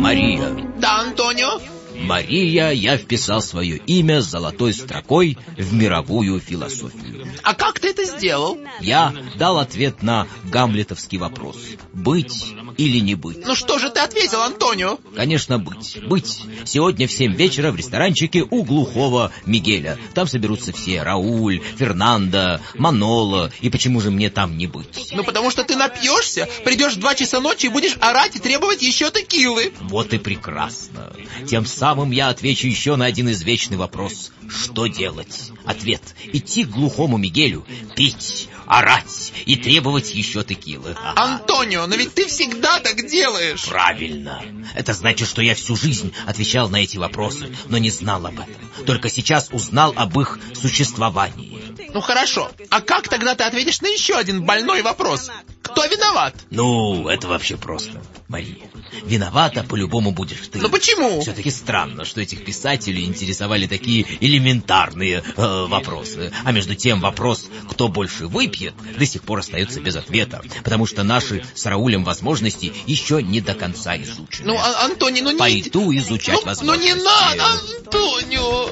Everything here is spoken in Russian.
Мария. Да, Антонио? Мария, я вписал свое имя золотой строкой в мировую философию. А как ты это сделал? Я дал ответ на гамлетовский вопрос. Быть или не быть? Ну что же ты ответил, Антонио? Конечно, быть. Быть. Сегодня в семь вечера в ресторанчике у глухого Мигеля. Там соберутся все. Рауль, Фернандо, Манола. И почему же мне там не быть? Ну потому что ты напьешься, придешь в два часа ночи и будешь орать и требовать еще текилы. Вот и прекрасно. Тем самым я отвечу еще на один извечный вопрос. Что делать? Ответ. Идти к глухому Мигелю, пить, орать и требовать еще текилы. Антонио, но ведь ты всегда так делаешь. Правильно. Это значит, что я всю жизнь отвечал на эти вопросы, но не знал об этом. Только сейчас узнал об их существовании. Ну хорошо, а как тогда ты ответишь на еще один больной вопрос? Кто виноват? Ну, это вообще просто, Мария. Виновата по-любому будешь ты. Ну почему? Все-таки странно, что этих писателей интересовали такие элементарные э, вопросы. А между тем вопрос, кто больше выпьет, до сих пор остается без ответа. Потому что наши с Раулем возможности еще не до конца изучены. Ну, а, Антони, ну не... Пойду изучать ну, возможности. Ну не надо, Антонио!